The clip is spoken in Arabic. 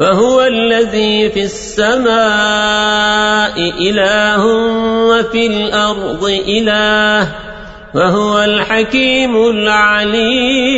وهو الذي في السماء إله وفي الأرض إله وهو الحكيم العليم.